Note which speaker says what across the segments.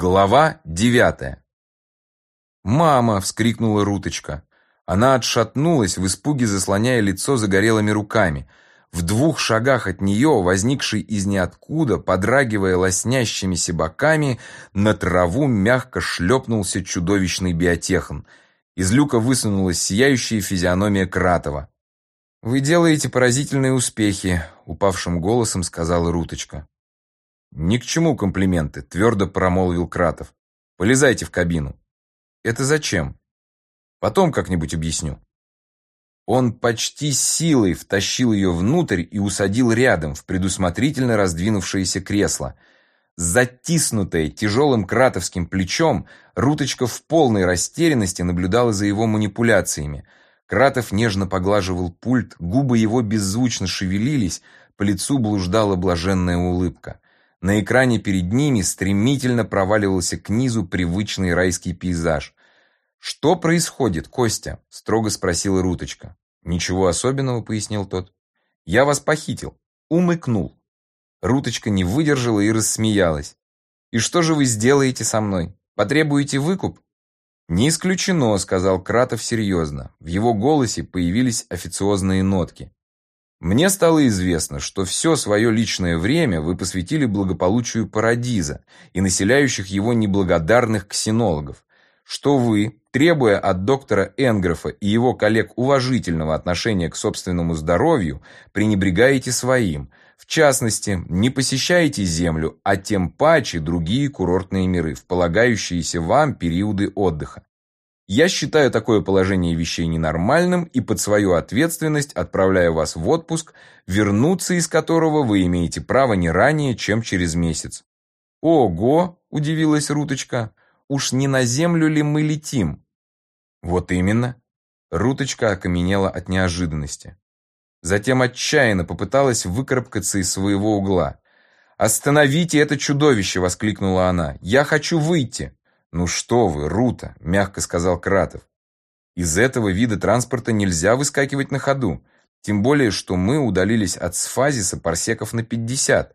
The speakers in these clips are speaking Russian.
Speaker 1: Глава девятая. «Мама!» — вскрикнула Руточка. Она отшатнулась, в испуге заслоняя лицо загорелыми руками. В двух шагах от нее, возникший из ниоткуда, подрагивая лоснящимися боками, на траву мягко шлепнулся чудовищный биотехан. Из люка высунулась сияющая физиономия Кратова. «Вы делаете поразительные успехи», — упавшим голосом сказала Руточка. «Ни к чему комплименты», — твердо промолвил Кратов. «Полезайте в кабину». «Это зачем?» «Потом как-нибудь объясню». Он почти силой втащил ее внутрь и усадил рядом, в предусмотрительно раздвинувшееся кресло. Затиснутая тяжелым кратовским плечом, Руточка в полной растерянности наблюдала за его манипуляциями. Кратов нежно поглаживал пульт, губы его беззвучно шевелились, по лицу блуждала блаженная улыбка. На экране перед ними стремительно проваливался к низу привычный райский пейзаж. «Что происходит, Костя?» – строго спросила Руточка. «Ничего особенного», – пояснил тот. «Я вас похитил. Умыкнул». Руточка не выдержала и рассмеялась. «И что же вы сделаете со мной? Потребуете выкуп?» «Не исключено», — сказал Кратов серьезно. В его голосе появились официозные нотки. Мне стало известно, что все свое личное время вы посвятили благополучию Парадиза и населяющих его неблагодарных ксенологов, что вы, требуя от доктора Энгрофа и его коллег уважительного отношения к собственному здоровью, пренебрегаете своим, в частности, не посещаете Землю, а тем паче другие курортные миры в полагающиеся вам периоды отдыха. Я считаю такое положение вещей ненормальным и под свою ответственность отправляю вас в отпуск, вернуться из которого вы имеете право не ранее, чем через месяц. Ого, удивилась Руточка. Уж не на землю ли мы летим? Вот именно. Руточка окаменела от неожиданности. Затем отчаянно попыталась выкарабкаться из своего угла. «Остановите это чудовище!» — воскликнула она. «Я хочу выйти!» «Ну что вы, Рута», — мягко сказал Кратов. «Из этого вида транспорта нельзя выскакивать на ходу, тем более, что мы удалились от сфазиса парсеков на пятьдесят».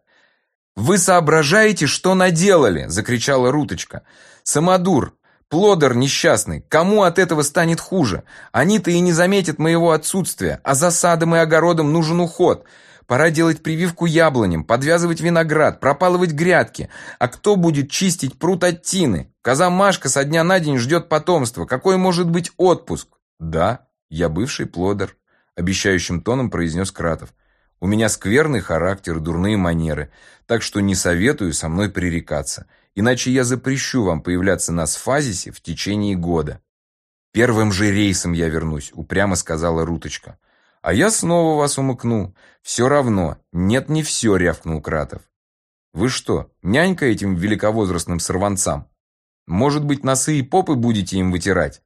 Speaker 1: «Вы соображаете, что наделали?» — закричала Руточка. «Самодур, плодер несчастный, кому от этого станет хуже? Они-то и не заметят моего отсутствия, а за садом и огородом нужен уход». Пора делать прививку яблоням, подвязывать виноград, пропалывать грядки. А кто будет чистить пруд от тины? Коза Машка со дня на день ждет потомства. Какой может быть отпуск? Да, я бывший плодер, обещающим тоном произнес Кратов. У меня скверный характер, дурные манеры, так что не советую со мной пререкаться, иначе я запрещу вам появляться на сфазисе в течение года. Первым же рейсом я вернусь, упрямо сказала Руточка. А я снова вас умыкну. Все равно. Нет, не все, рявкнул Кратов. Вы что, нянька этим великовозрастным сорванцам? Может быть, носы и попы будете им вытирать?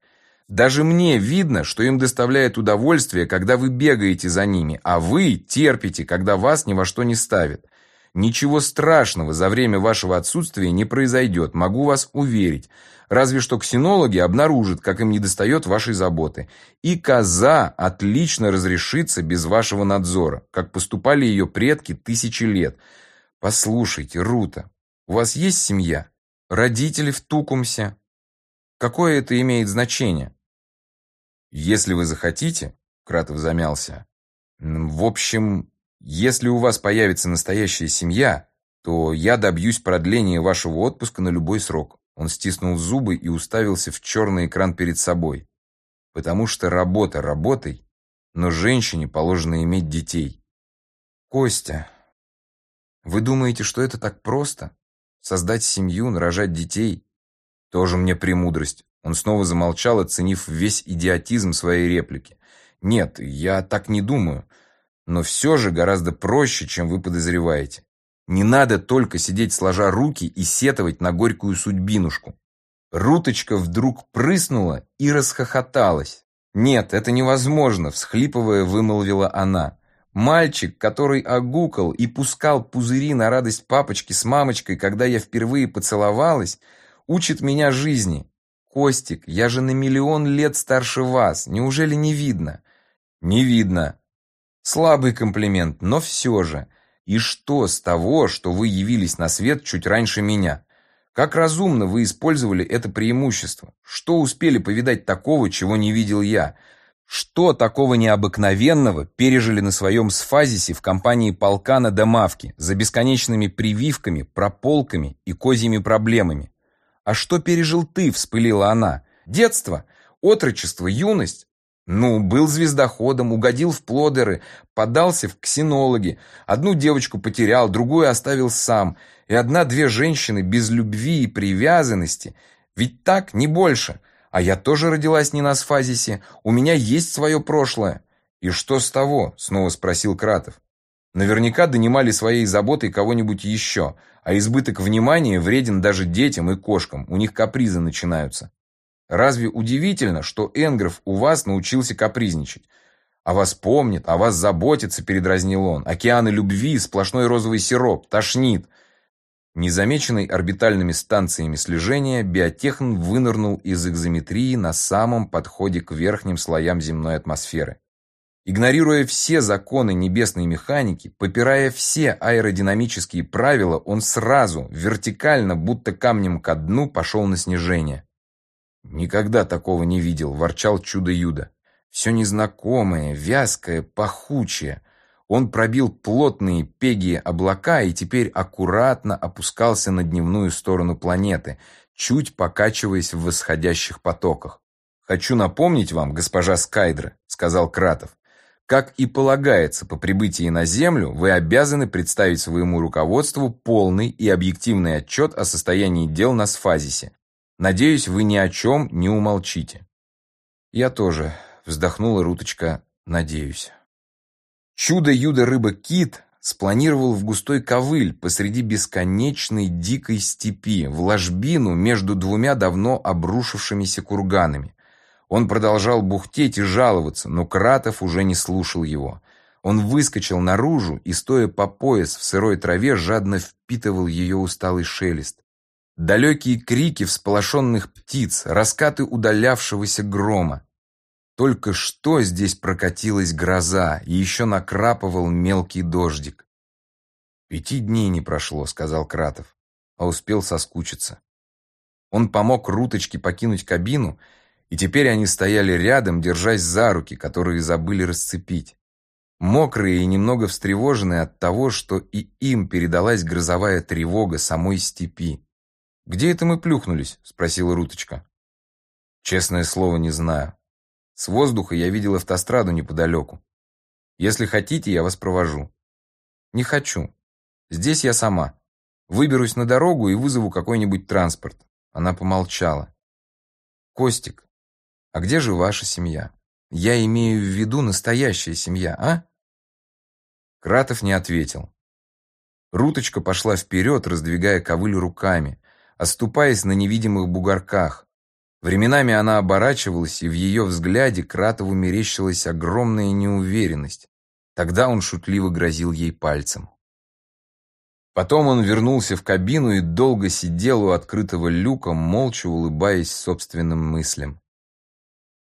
Speaker 1: Даже мне видно, что им доставляет удовольствие, когда вы бегаете за ними, а вы терпите, когда вас ни во что не ставят. Ничего страшного за время вашего отсутствия не произойдет, могу вас уверить. Разве что ксенологи обнаружат, как им недостает вашей заботы. И коза отлично разрешится без вашего надзора, как поступали ее предки тысячи лет. Послушайте, Рута, у вас есть семья? Родители в Тукумсе? Какое это имеет значение? Если вы захотите, Кратов замялся. В общем, если у вас появится настоящая семья, то я добьюсь продления вашего отпуска на любой срок. Он стиснул зубы и уставился в черный экран перед собой. Потому что работа работой, но женщине положено иметь детей. Костя, вы думаете, что это так просто? Создать семью, нарожать детей? Тоже мне премудрость. Он снова замолчал, оценив весь идиотизм своей реплики. Нет, я так не думаю. Но все же гораздо проще, чем вы подозреваете. Не надо только сидеть сложа руки и сетовать на горькую судьбинушку. Руточка вдруг прыснула и расхохоталась. «Нет, это невозможно», — всхлипывая, вымолвила она. «Мальчик, который огукал и пускал пузыри на радость папочки с мамочкой, когда я впервые поцеловалась, учит меня жизни. Костик, я же на миллион лет старше вас, неужели не видно?» «Не видно». Слабый комплимент, но все же. И что с того, что вы явились на свет чуть раньше меня? Как разумно вы использовали это преимущество? Что успели повидать такого, чего не видел я? Что такого необыкновенного пережили на своем сфазисе в компании полка на Домавке за бесконечными прививками, прополками и козьими проблемами? А что пережил ты, вспылила она? Детство? Отрочество? Юность? Ну, был звездоходом, угодил в плодеры, подался в ксенологи, одну девочку потерял, другую оставил сам, и одна-две женщины без любви и привязанности. Ведь так, не больше. А я тоже родилась не на сфазисе, у меня есть свое прошлое. И что с того? Снова спросил Кратов. Наверняка донимали своей заботой кого-нибудь еще, а избыток внимания вреден даже детям и кошкам, у них капризы начинаются. Разве удивительно, что Энгров у вас научился капризничать? О вас помнит, о вас заботится, передразнил он. Океаны любви, сплошной розовый сироп, тошнит. Незамеченный орбитальными станциями слежения, биотехн вынырнул из экзометрии на самом подходе к верхним слоям земной атмосферы. Игнорируя все законы небесной механики, попирая все аэродинамические правила, он сразу, вертикально, будто камнем ко дну, пошел на снижение. «Никогда такого не видел», — ворчал чудо-юдо. «Все незнакомое, вязкое, пахучее». Он пробил плотные пегие облака и теперь аккуратно опускался на дневную сторону планеты, чуть покачиваясь в восходящих потоках. «Хочу напомнить вам, госпожа Скайдра», — сказал Кратов, «как и полагается по прибытии на Землю, вы обязаны представить своему руководству полный и объективный отчет о состоянии дел на Сфазисе, Надеюсь, вы ни о чем не умолчите. Я тоже, вздохнула Руточка, надеюсь. Чудо-юдо-рыба-кит спланировал в густой ковыль посреди бесконечной дикой степи, в ложбину между двумя давно обрушившимися курганами. Он продолжал бухтеть и жаловаться, но Кратов уже не слушал его. Он выскочил наружу и, стоя по пояс в сырой траве, жадно впитывал ее усталый шелест. Далекие крики всполошенных птиц, раскаты удалявшегося грома. Только что здесь прокатилась гроза, и еще накрапывал мелкий дождик. «Пяти дней не прошло», — сказал Кратов, а успел соскучиться. Он помог Руточке покинуть кабину, и теперь они стояли рядом, держась за руки, которые забыли расцепить. Мокрые и немного встревоженные от того, что и им передалась грозовая тревога самой степи. «Где это мы плюхнулись?» – спросила Руточка. «Честное слово, не знаю. С воздуха я видел автостраду неподалеку. Если хотите, я вас провожу». «Не хочу. Здесь я сама. Выберусь на дорогу и вызову какой-нибудь транспорт». Она помолчала. «Костик, а где же ваша семья? Я имею в виду настоящая семья, а?» Кратов не ответил. Руточка пошла вперед, раздвигая ковыль руками, оступаясь на невидимых бугорках. Временами она оборачивалась, и в ее взгляде Кратову мерещилась огромная неуверенность. Тогда он шутливо грозил ей пальцем. Потом он вернулся в кабину и долго сидел у открытого люка, молча улыбаясь собственным мыслям.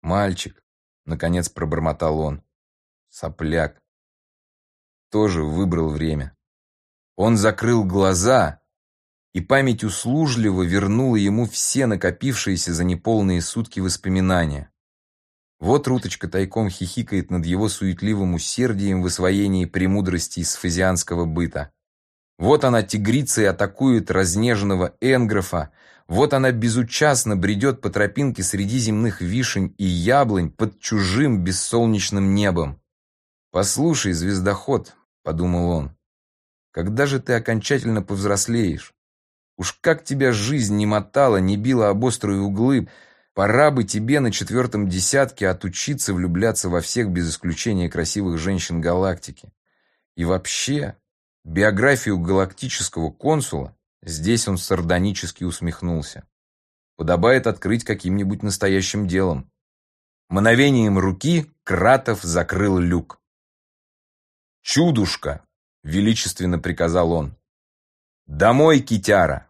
Speaker 1: «Мальчик», — наконец пробормотал он, — «сопляк». Тоже выбрал время. Он закрыл глаза, и память услужливо вернула ему все накопившиеся за неполные сутки воспоминания. Вот Руточка тайком хихикает над его суетливым усердием в освоении премудростей сфазианского быта. Вот она тигрица и атакует разнеженного Энграфа, вот она безучастно бредет по тропинке среди земных вишень и яблонь под чужим бессолнечным небом. «Послушай, звездоход», — подумал он, — «когда же ты окончательно повзрослеешь? Уж как тебя жизнь не мотала, не била об острые углы, пора бы тебе на четвертом десятке отучиться влюбляться во всех без исключения красивых женщин галактики. И вообще, биографию галактического консула, здесь он сардонически усмехнулся, подобает открыть каким-нибудь настоящим делом. Мановением руки Кратов закрыл люк. «Чудушка!» — величественно приказал он. «Домой, китяра!»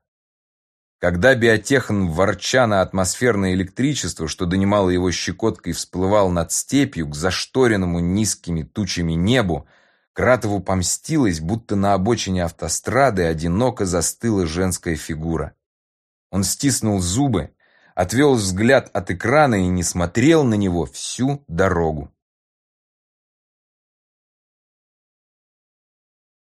Speaker 1: Когда биотехан, ворча на атмосферное электричество, что донимало его щекоткой, всплывал над степью к зашторенному низкими тучами небу, Кратову помстилось, будто на обочине автострады одиноко застыла женская фигура. Он стиснул зубы, отвел взгляд от экрана и не смотрел на него всю дорогу.